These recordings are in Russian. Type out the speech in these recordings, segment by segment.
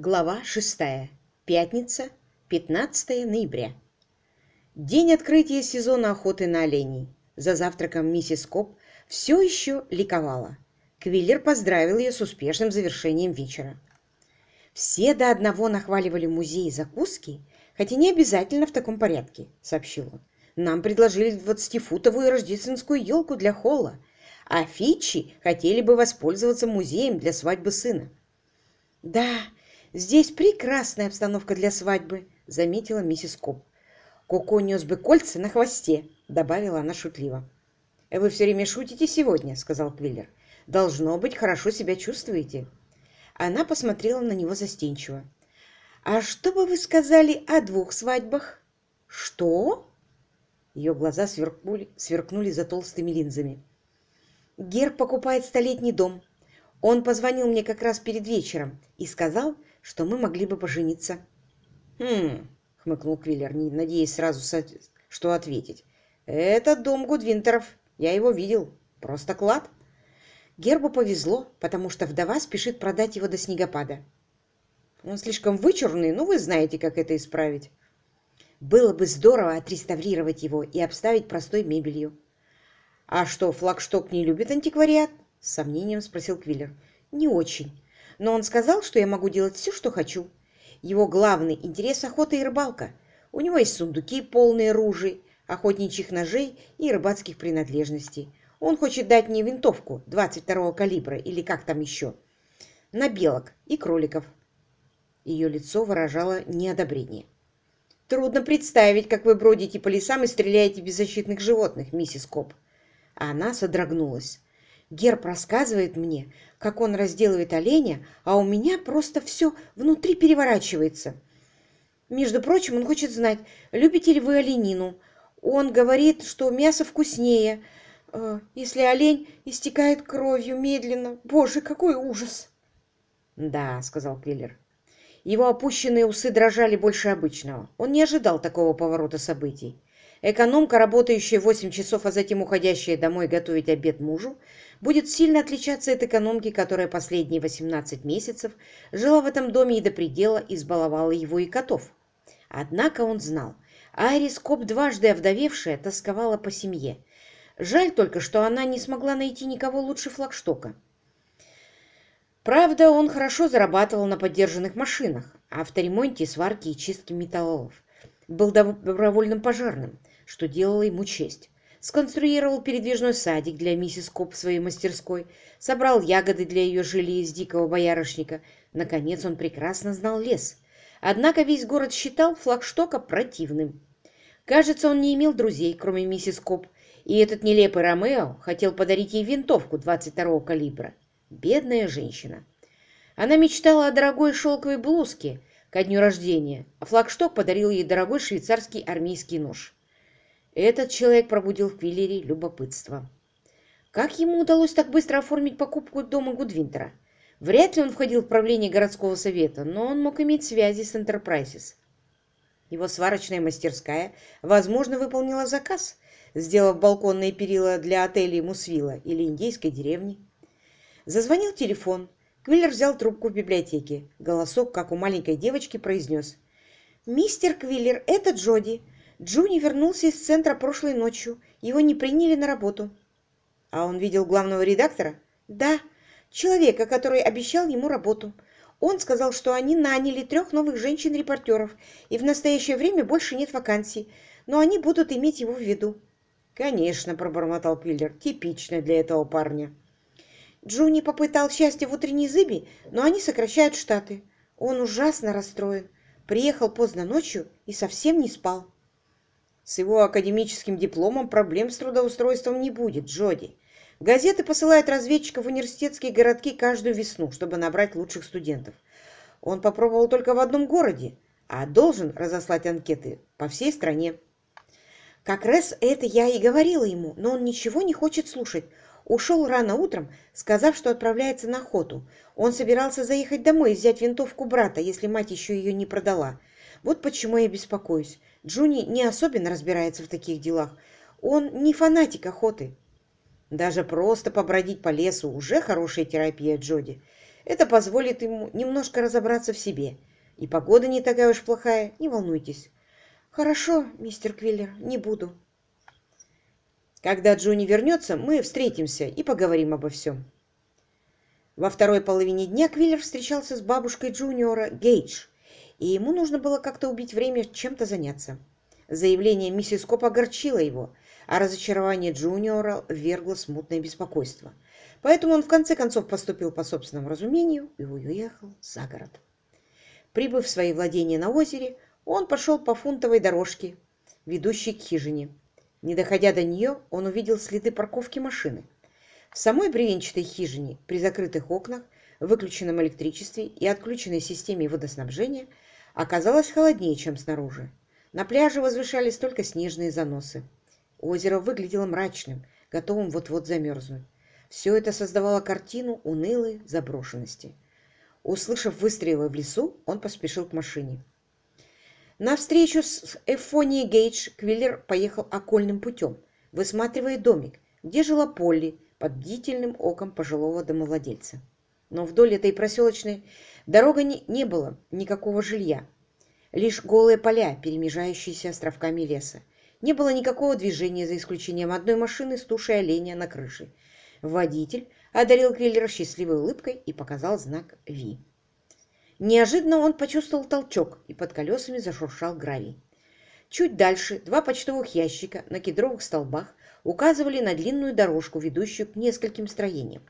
Глава 6. Пятница, 15 ноября. День открытия сезона охоты на оленей. За завтраком миссис Коп все еще ликовала. Квиллер поздравил ее с успешным завершением вечера. «Все до одного нахваливали музей закуски, хотя не обязательно в таком порядке», — сообщил он. «Нам предложили двадцатифутовую рождественскую елку для холла, а Фичи хотели бы воспользоваться музеем для свадьбы сына». «Да, «Здесь прекрасная обстановка для свадьбы», — заметила миссис Коп. «Коко нес бы кольца на хвосте», — добавила она шутливо. «Вы все время шутите сегодня», — сказал Квиллер. «Должно быть, хорошо себя чувствуете». Она посмотрела на него застенчиво. «А что бы вы сказали о двух свадьбах?» «Что?» Ее глаза сверкнули, сверкнули за толстыми линзами. «Герб покупает столетний дом. Он позвонил мне как раз перед вечером и сказал, что мы могли бы пожениться. «Хм...» — хмыкнул Квиллер, не надеясь сразу, что ответить. «Это дом Гудвинтеров. Я его видел. Просто клад». Гербу повезло, потому что вдова спешит продать его до снегопада. Он слишком вычурный, но вы знаете, как это исправить. Было бы здорово отреставрировать его и обставить простой мебелью. «А что, флагшток не любит антиквариат?» — с сомнением спросил Квиллер. «Не очень но он сказал, что я могу делать все, что хочу. Его главный интерес – охота и рыбалка. У него есть сундуки, полные ружей, охотничьих ножей и рыбацких принадлежностей. Он хочет дать мне винтовку 22-го калибра или как там еще, на белок и кроликов. Ее лицо выражало неодобрение. «Трудно представить, как вы бродите по лесам и стреляете в беззащитных животных, миссис Коп». А она содрогнулась. Герб рассказывает мне, как он разделывает оленя, а у меня просто все внутри переворачивается. Между прочим, он хочет знать, любите ли вы оленину. Он говорит, что мясо вкуснее, э, если олень истекает кровью медленно. Боже, какой ужас! «Да», — сказал Квиллер. Его опущенные усы дрожали больше обычного. Он не ожидал такого поворота событий. Экономка, работающая 8 часов, а затем уходящая домой готовить обед мужу, будет сильно отличаться от экономки, которая последние 18 месяцев жила в этом доме и до предела избаловала его и котов. Однако он знал, Айрис Коп, дважды овдовевшая, тосковала по семье. Жаль только, что она не смогла найти никого лучше флагштока. Правда, он хорошо зарабатывал на поддержанных машинах, авторемонте, сварке и чистке металлов. Был добровольным пожарным, что делало ему честь. Сконструировал передвижной садик для миссис Коп в своей мастерской, собрал ягоды для ее жилья из дикого боярышника. Наконец он прекрасно знал лес. Однако весь город считал флагштока противным. Кажется, он не имел друзей, кроме миссис Коп, и этот нелепый Ромео хотел подарить ей винтовку 22-го калибра. Бедная женщина. Она мечтала о дорогой шелковой блузке ко дню рождения, а флагшток подарил ей дорогой швейцарский армейский нож. Этот человек пробудил в Квиллере любопытство. Как ему удалось так быстро оформить покупку дома Гудвинтера? Вряд ли он входил в правление городского совета, но он мог иметь связи с Enterprises. Его сварочная мастерская, возможно, выполнила заказ, сделав балконные перила для отелей Мусвилла или индейской деревни. Зазвонил телефон. Квиллер взял трубку в библиотеке. Голосок, как у маленькой девочки, произнес. «Мистер Квиллер, это Джоди. Джуни вернулся из центра прошлой ночью. Его не приняли на работу. А он видел главного редактора? Да, человека, который обещал ему работу. Он сказал, что они наняли трех новых женщин-репортеров, и в настоящее время больше нет вакансий, но они будут иметь его в виду. «Конечно», — пробормотал Пиллер, — «типично для этого парня». Джуни попытал счастье в утренней зыбе, но они сокращают штаты. Он ужасно расстроен. Приехал поздно ночью и совсем не спал. С его академическим дипломом проблем с трудоустройством не будет, Джоди. Газеты посылают разведчиков в университетские городки каждую весну, чтобы набрать лучших студентов. Он попробовал только в одном городе, а должен разослать анкеты по всей стране. Как раз это я и говорила ему, но он ничего не хочет слушать. Ушел рано утром, сказав, что отправляется на охоту. Он собирался заехать домой и взять винтовку брата, если мать еще ее не продала. Вот почему я беспокоюсь. Джуни не особенно разбирается в таких делах. Он не фанатик охоты. Даже просто побродить по лесу уже хорошая терапия, Джоди. Это позволит ему немножко разобраться в себе. И погода не такая уж плохая, не волнуйтесь. Хорошо, мистер Квиллер, не буду. Когда Джуни вернется, мы встретимся и поговорим обо всем. Во второй половине дня Квиллер встречался с бабушкой Джуниора Гейдж, и ему нужно было как-то убить время чем-то заняться. Заявление миссис Коп огорчило его, а разочарование Джуниора ввергло смутное беспокойство. Поэтому он в конце концов поступил по собственному разумению и уехал за город. Прибыв в свои владения на озере, он пошел по фунтовой дорожке, ведущей к хижине. Не доходя до нее, он увидел следы парковки машины. В самой бревенчатой хижине, при закрытых окнах, выключенном электричестве и отключенной системе водоснабжения, оказалось холоднее, чем снаружи. На пляже возвышались только снежные заносы. Озеро выглядело мрачным, готовым вот-вот замерзнуть. Все это создавало картину унылой заброшенности. Услышав выстрелы в лесу, он поспешил к машине. На встречу с Эфонией Гейдж Квиллер поехал окольным путем, высматривая домик, где жила Полли под бдительным оком пожилого домовладельца. Но вдоль этой проселочной дороги не, не было никакого жилья, лишь голые поля, перемежающиеся островками леса. Не было никакого движения, за исключением одной машины с тушей оленя на крыше. Водитель одарил Квиллера счастливой улыбкой и показал знак «Ви». Неожиданно он почувствовал толчок, и под колесами зашуршал гравий. Чуть дальше два почтовых ящика на кедровых столбах указывали на длинную дорожку, ведущую к нескольким строениям.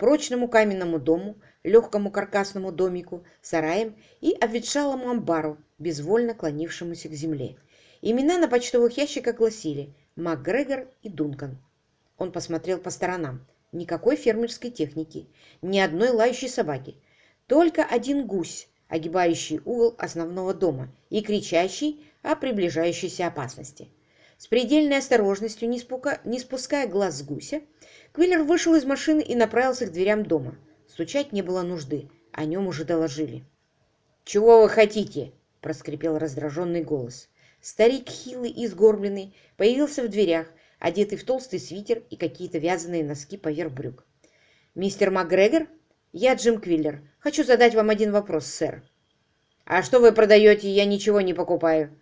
Прочному каменному дому, легкому каркасному домику, сараям и обветшалому амбару, безвольно клонившемуся к земле. Имена на почтовых ящиках гласили «МакГрегор» и «Дункан». Он посмотрел по сторонам. Никакой фермерской техники, ни одной лающей собаки – только один гусь, огибающий угол основного дома и кричащий о приближающейся опасности. С предельной осторожностью, не, спуская глаз с гуся, Квиллер вышел из машины и направился к дверям дома. Стучать не было нужды, о нем уже доложили. «Чего вы хотите?» – проскрипел раздраженный голос. Старик, хилый и сгорбленный, появился в дверях, одетый в толстый свитер и какие-то вязаные носки поверх брюк. «Мистер МакГрегор?» «Я Джим Квиллер. Хочу задать вам один вопрос, сэр». «А что вы продаете? Я ничего не покупаю».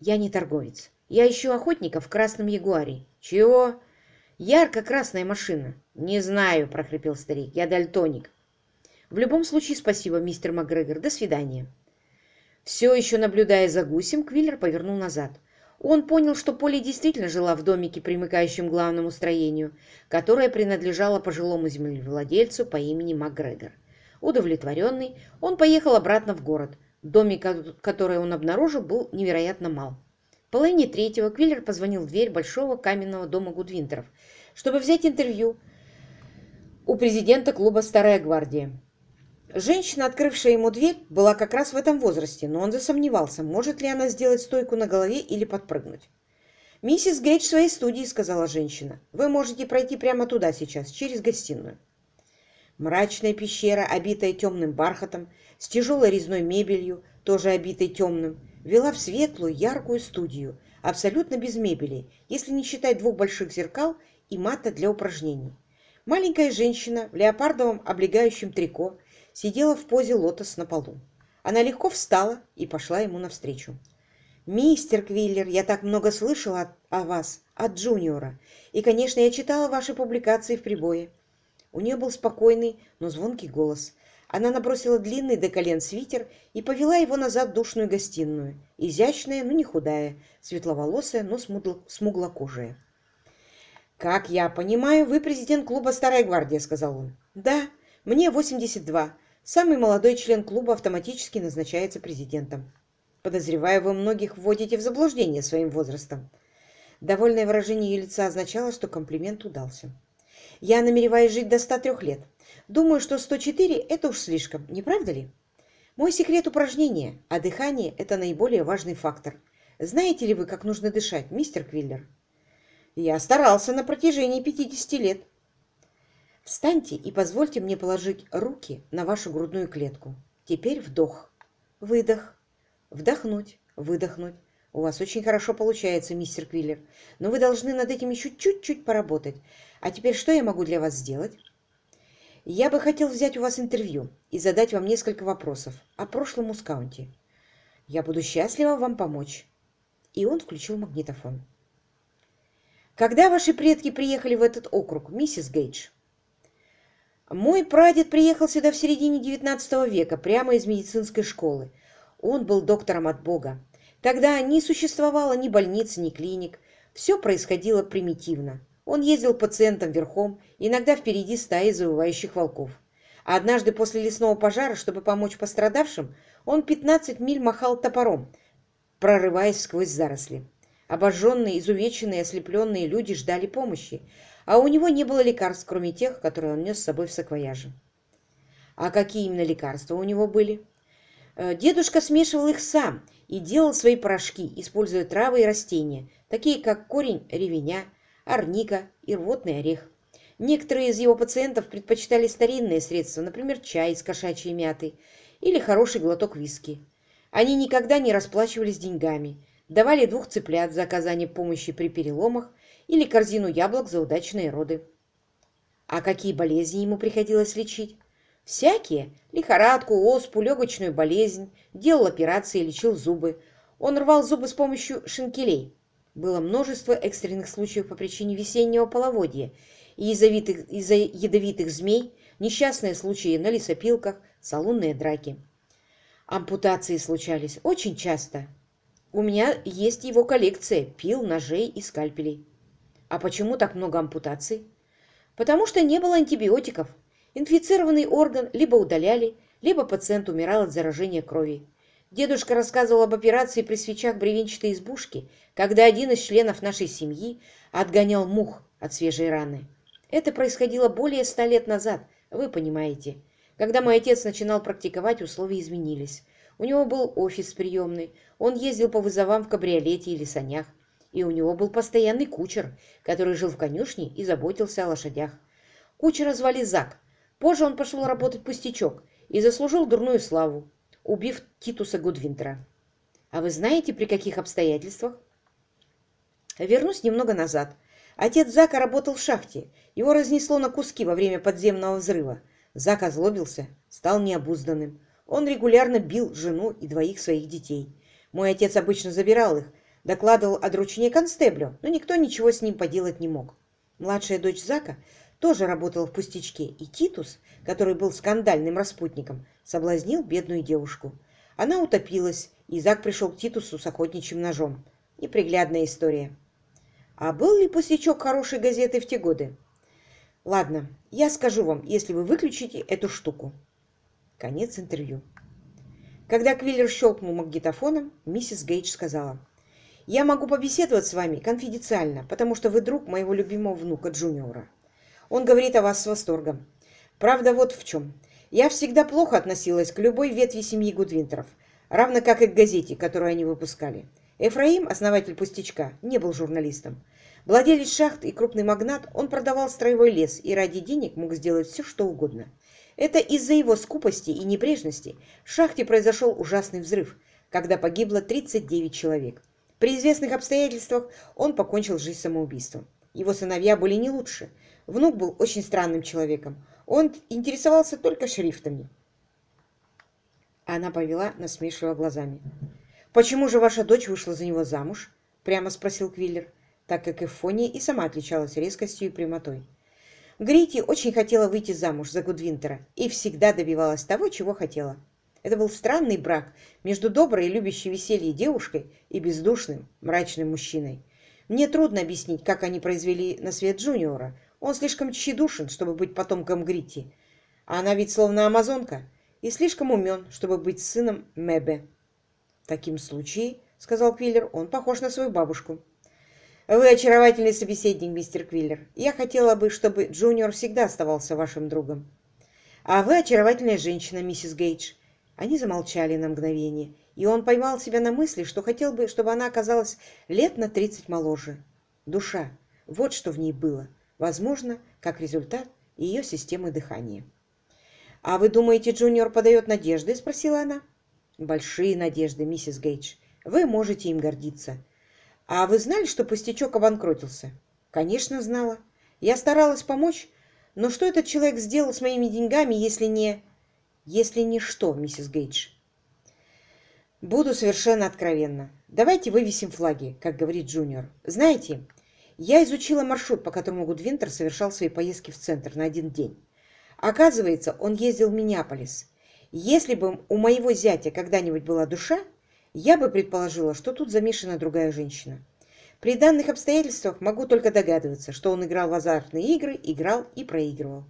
«Я не торговец. Я ищу охотника в красном ягуаре». «Чего?» «Ярко-красная машина». «Не знаю», — прохрипел старик. «Я дальтоник». «В любом случае, спасибо, мистер МакГрегор. До свидания». Все еще наблюдая за гусем, Квиллер повернул назад. Он понял, что Полли действительно жила в домике, примыкающем к главному строению, которое принадлежало пожилому землевладельцу по имени МакГрегор. Удовлетворенный, он поехал обратно в город. Домик, который он обнаружил, был невероятно мал. Половине третьего Квиллер позвонил в дверь большого каменного дома Гудвинтеров, чтобы взять интервью у президента клуба «Старая гвардия». Женщина, открывшая ему дверь, была как раз в этом возрасте, но он засомневался, может ли она сделать стойку на голове или подпрыгнуть. «Миссис Гейдж в своей студии», — сказала женщина. «Вы можете пройти прямо туда сейчас, через гостиную». Мрачная пещера, обитая темным бархатом, с тяжелой резной мебелью, тоже обитой темным, вела в светлую, яркую студию, абсолютно без мебели, если не считать двух больших зеркал и мата для упражнений. Маленькая женщина в леопардовом облегающем трико сидела в позе лотос на полу. Она легко встала и пошла ему навстречу. «Мистер Квиллер, я так много слышала о вас, от Джуниора, и, конечно, я читала ваши публикации в прибое». У нее был спокойный, но звонкий голос. Она набросила длинный до колен свитер и повела его назад в душную гостиную. Изящная, но не худая, светловолосая, но смуглокожая. «Как я понимаю, вы президент клуба «Старая гвардия», — сказал он. «Да, мне 82. Самый молодой член клуба автоматически назначается президентом. Подозреваю, вы многих вводите в заблуждение своим возрастом. Довольное выражение ее лица означало, что комплимент удался. Я намереваюсь жить до 103 лет. Думаю, что 104 – это уж слишком, не правда ли? Мой секрет упражнения, а дыхание – это наиболее важный фактор. Знаете ли вы, как нужно дышать, мистер Квиллер? Я старался на протяжении 50 лет. Встаньте и позвольте мне положить руки на вашу грудную клетку. Теперь вдох, выдох, вдохнуть, выдохнуть. У вас очень хорошо получается, мистер Квиллер, но вы должны над этим еще чуть-чуть поработать. А теперь что я могу для вас сделать? Я бы хотел взять у вас интервью и задать вам несколько вопросов о прошлом Мускаунте. Я буду счастлива вам помочь. И он включил магнитофон. Когда ваши предки приехали в этот округ, миссис Гейдж? Мой прадед приехал сюда в середине XIX века, прямо из медицинской школы. Он был доктором от Бога. Тогда не существовало ни больниц, ни клиник. Все происходило примитивно. Он ездил пациентам верхом, иногда впереди стаи завывающих волков. А однажды после лесного пожара, чтобы помочь пострадавшим, он 15 миль махал топором, прорываясь сквозь заросли. Обожженные, изувеченные, ослепленные люди ждали помощи, а у него не было лекарств, кроме тех, которые он нес с собой в саквояже. А какие именно лекарства у него были? Э, дедушка смешивал их сам и делал свои порошки, используя травы и растения, такие как корень ревеня, арника и рвотный орех. Некоторые из его пациентов предпочитали старинные средства, например, чай из кошачьей мяты или хороший глоток виски. Они никогда не расплачивались деньгами, давали двух цыплят за оказание помощи при переломах или корзину яблок за удачные роды. А какие болезни ему приходилось лечить? Всякие. Лихорадку, оспу, легочную болезнь. Делал операции, лечил зубы. Он рвал зубы с помощью шинкелей. Было множество экстренных случаев по причине весеннего половодья и из-за ядовитых змей, несчастные случаи на лесопилках, салонные драки. Ампутации случались очень часто. У меня есть его коллекция пил, ножей и скальпелей. А почему так много ампутаций? Потому что не было антибиотиков. Инфицированный орган либо удаляли, либо пациент умирал от заражения крови. Дедушка рассказывал об операции при свечах бревенчатой избушки, когда один из членов нашей семьи отгонял мух от свежей раны. Это происходило более ста лет назад, вы понимаете. Когда мой отец начинал практиковать, условия изменились. У него был офис приемный, он ездил по вызовам в кабриолете или санях, и у него был постоянный кучер, который жил в конюшне и заботился о лошадях. Кучера звали Зак. Позже он пошел работать пустячок и заслужил дурную славу, убив Титуса Гудвинтера. А вы знаете, при каких обстоятельствах? Вернусь немного назад. Отец Зака работал в шахте. Его разнесло на куски во время подземного взрыва. Зак озлобился, стал необузданным. Он регулярно бил жену и двоих своих детей. Мой отец обычно забирал их, докладывал о дручине констеблю, но никто ничего с ним поделать не мог. Младшая дочь Зака тоже работала в пустячке, и Титус, который был скандальным распутником, соблазнил бедную девушку. Она утопилась, и Зак пришел к Титусу с охотничьим ножом. Неприглядная история. А был ли пустячок хорошей газеты в те годы? Ладно, я скажу вам, если вы выключите эту штуку. Конец интервью. Когда Квиллер щелкнул магнитофоном, миссис Гейдж сказала, «Я могу побеседовать с вами конфиденциально, потому что вы друг моего любимого внука Джуниора. Он говорит о вас с восторгом. Правда, вот в чем. Я всегда плохо относилась к любой ветви семьи Гудвинтеров, равно как и к газете, которую они выпускали. Эфраим, основатель «Пустячка», не был журналистом. Владелец шахт и крупный магнат, он продавал строевой лес и ради денег мог сделать все, что угодно. Это из-за его скупости и небрежности в шахте произошел ужасный взрыв, когда погибло 39 человек. При известных обстоятельствах он покончил жизнь самоубийством. Его сыновья были не лучше. Внук был очень странным человеком. Он интересовался только шрифтами. Она повела насмешливо глазами. «Почему же ваша дочь вышла за него замуж?» — прямо спросил Квиллер, так как Эфония и сама отличалась резкостью и прямотой. Грити очень хотела выйти замуж за Гудвинтера и всегда добивалась того, чего хотела. Это был странный брак между доброй любящей веселье девушкой и бездушным, мрачным мужчиной. Мне трудно объяснить, как они произвели на свет Джуниора. Он слишком тщедушен, чтобы быть потомком Грити. А она ведь словно амазонка и слишком умен, чтобы быть сыном Мебе. «В таком случае, — сказал Квиллер, — он похож на свою бабушку». «Вы очаровательный собеседник, мистер Квиллер. Я хотела бы, чтобы Джуниор всегда оставался вашим другом». «А вы очаровательная женщина, миссис Гейдж». Они замолчали на мгновение, и он поймал себя на мысли, что хотел бы, чтобы она оказалась лет на тридцать моложе. Душа. Вот что в ней было. Возможно, как результат ее системы дыхания. «А вы думаете, Джуниор подает надежды?» – спросила она. Большие надежды, миссис Гейдж. Вы можете им гордиться. А вы знали, что пустячок обанкротился? Конечно, знала. Я старалась помочь, Но что этот человек сделал с моими деньгами, если не... Если не что, миссис Гейдж? Буду совершенно откровенна. Давайте вывесим флаги, как говорит Джуниор. Знаете, я изучила маршрут, по которому Гудвинтер совершал свои поездки в центр на один день. Оказывается, он ездил в Миннеаполис. Если бы у моего зятя когда-нибудь была душа, я бы предположила, что тут замешана другая женщина. При данных обстоятельствах могу только догадываться, что он играл в азартные игры, играл и проигрывал.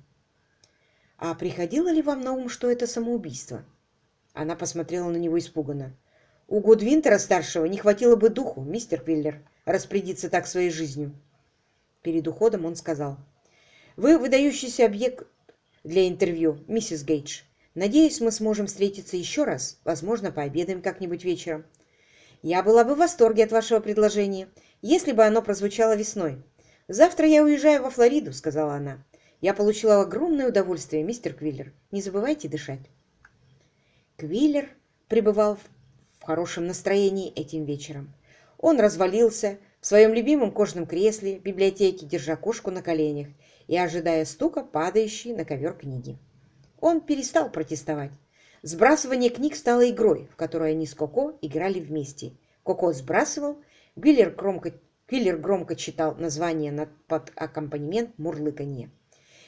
«А приходило ли вам на ум, что это самоубийство?» Она посмотрела на него испуганно. «У Гудвинтера-старшего не хватило бы духу, мистер Квиллер, распорядиться так своей жизнью». Перед уходом он сказал. «Вы выдающийся объект для интервью, миссис Гейдж. Надеюсь, мы сможем встретиться еще раз. Возможно, пообедаем как-нибудь вечером. Я была бы в восторге от вашего предложения, если бы оно прозвучало весной. Завтра я уезжаю во Флориду, сказала она. Я получила огромное удовольствие, мистер Квиллер. Не забывайте дышать. Квиллер пребывал в хорошем настроении этим вечером. Он развалился в своем любимом кожаном кресле в библиотеке, держа кошку на коленях и ожидая стука, падающей на ковер книги. Он перестал протестовать. Сбрасывание книг стало игрой, в которой они с Коко играли вместе. Коко сбрасывал, Гвиллер громко, Гвиллер громко читал название под аккомпанемент мурлыканье.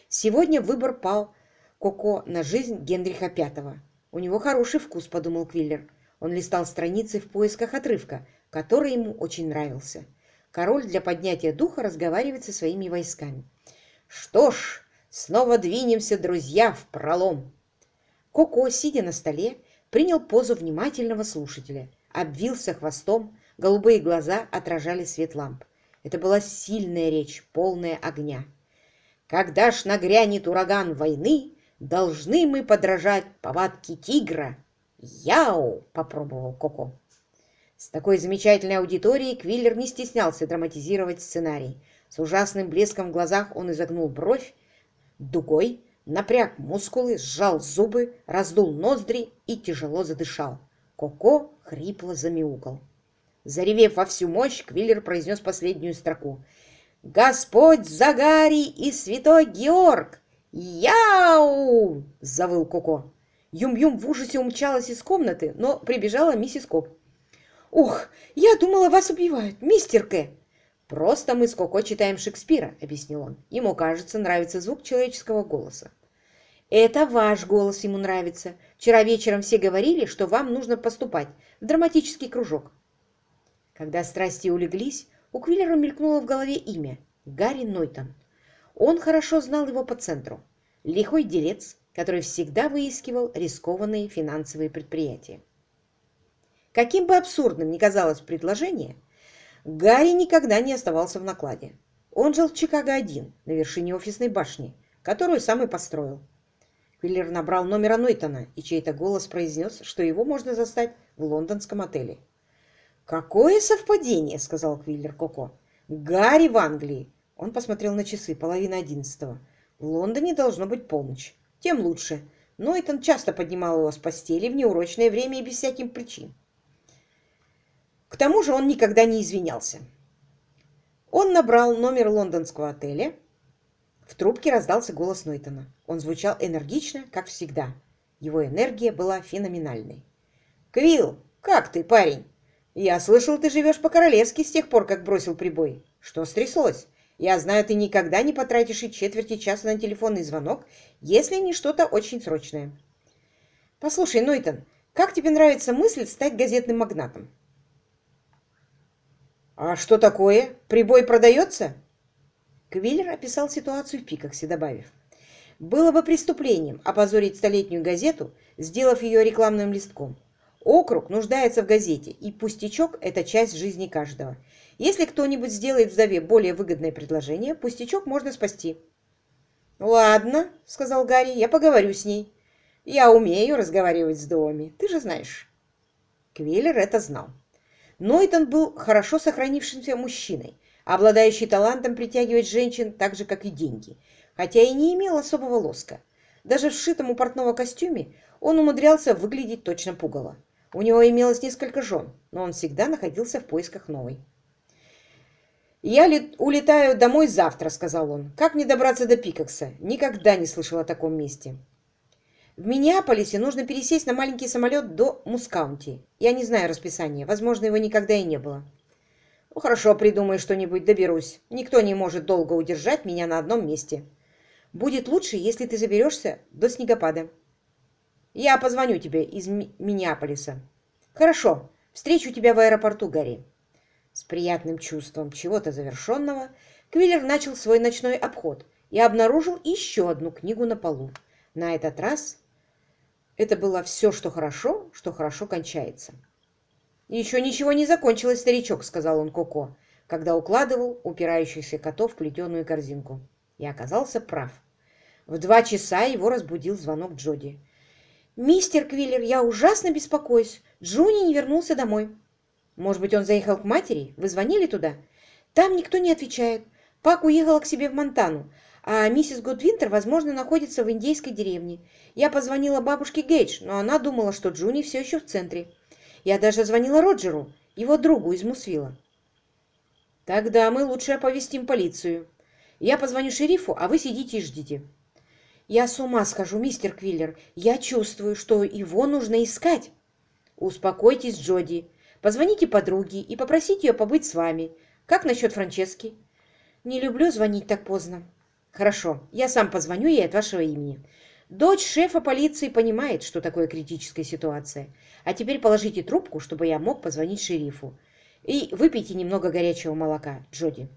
Сегодня выбор пал Коко на жизнь Генриха V. У него хороший вкус, подумал Квиллер. Он листал страницы в поисках отрывка, который ему очень нравился. Король для поднятия духа разговаривает со своими войсками. «Что ж, Снова двинемся, друзья, в пролом. Коко, сидя на столе, принял позу внимательного слушателя, обвился хвостом, голубые глаза отражали свет ламп. Это была сильная речь, полная огня. «Когда ж нагрянет ураган войны, должны мы подражать повадке тигра». «Яу!» — попробовал Коко. С такой замечательной аудиторией Квиллер не стеснялся драматизировать сценарий. С ужасным блеском в глазах он изогнул бровь, дугой, напряг мускулы, сжал зубы, раздул ноздри и тяжело задышал. Коко хрипло замяукал. Заревев во всю мощь, Квиллер произнес последнюю строку. «Господь Загарий и святой Георг! Яу!» — завыл Коко. Юм-Юм в ужасе умчалась из комнаты, но прибежала миссис Коп. «Ох, я думала, вас убивают, мистер К!» «Просто мы с Коко читаем Шекспира», — объяснил он. «Ему, кажется, нравится звук человеческого голоса». «Это ваш голос ему нравится. Вчера вечером все говорили, что вам нужно поступать в драматический кружок». Когда страсти улеглись, у Квиллера мелькнуло в голове имя — Гарри Нойтон. Он хорошо знал его по центру. Лихой делец, который всегда выискивал рискованные финансовые предприятия. Каким бы абсурдным ни казалось предложение, Гарри никогда не оставался в накладе. Он жил в Чикаго-1, на вершине офисной башни, которую сам и построил. Квиллер набрал номера Нойтона, и чей-то голос произнес, что его можно застать в лондонском отеле. «Какое совпадение!» — сказал Квиллер Коко. «Гарри в Англии!» Он посмотрел на часы, половина одиннадцатого. «В Лондоне должно быть полночь. Тем лучше. Нойтон часто поднимал его с постели в неурочное время и без всяких причин. К тому же он никогда не извинялся. Он набрал номер лондонского отеля. В трубке раздался голос Нойтона. Он звучал энергично, как всегда. Его энергия была феноменальной. «Квилл, как ты, парень? Я слышал, ты живешь по-королевски с тех пор, как бросил прибой. Что стряслось? Я знаю, ты никогда не потратишь и четверти часа на телефонный звонок, если не что-то очень срочное. Послушай, Нойтон, как тебе нравится мысль стать газетным магнатом? «А что такое? Прибой продается?» Квиллер описал ситуацию в Пикоксе, добавив. «Было бы преступлением опозорить столетнюю газету, сделав ее рекламным листком. Округ нуждается в газете, и пустячок – это часть жизни каждого. Если кто-нибудь сделает вдове более выгодное предложение, пустячок можно спасти». «Ладно», — сказал Гарри, — «я поговорю с ней. Я умею разговаривать с домами, ты же знаешь». Квиллер это знал. Нойтон был хорошо сохранившимся мужчиной, обладающий талантом притягивать женщин так же, как и деньги, хотя и не имел особого лоска. Даже в сшитом у портного костюме он умудрялся выглядеть точно пугало. У него имелось несколько жен, но он всегда находился в поисках новой. «Я улетаю домой завтра», — сказал он. «Как мне добраться до Пикакса? Никогда не слышал о таком месте». В Миннеаполисе нужно пересесть на маленький самолет до Мускаунти. Я не знаю расписания. Возможно, его никогда и не было. Ну, хорошо, придумай что-нибудь, доберусь. Никто не может долго удержать меня на одном месте. Будет лучше, если ты заберешься до снегопада. Я позвоню тебе из Ми Миннеаполиса. Хорошо, встречу тебя в аэропорту, Гарри. С приятным чувством чего-то завершенного Квиллер начал свой ночной обход и обнаружил еще одну книгу на полу. На этот раз это было все, что хорошо, что хорошо кончается. «Еще ничего не закончилось, старичок», — сказал он Коко, когда укладывал упирающихся котов в плетеную корзинку. И оказался прав. В два часа его разбудил звонок Джоди. «Мистер Квиллер, я ужасно беспокоюсь. Джуни не вернулся домой». «Может быть, он заехал к матери? Вы звонили туда?» «Там никто не отвечает. Пак уехала к себе в Монтану, а миссис Гудвинтер, возможно, находится в индейской деревне. Я позвонила бабушке Гейдж, но она думала, что Джуни все еще в центре. Я даже звонила Роджеру, его другу из Мусвилла. Тогда мы лучше оповестим полицию. Я позвоню шерифу, а вы сидите и ждите. Я с ума схожу, мистер Квиллер. Я чувствую, что его нужно искать. Успокойтесь, Джоди. Позвоните подруге и попросите ее побыть с вами. Как насчет Франчески? Не люблю звонить так поздно. Хорошо, я сам позвоню ей от вашего имени. Дочь шефа полиции понимает, что такое критическая ситуация. А теперь положите трубку, чтобы я мог позвонить шерифу. И выпейте немного горячего молока, Джоди.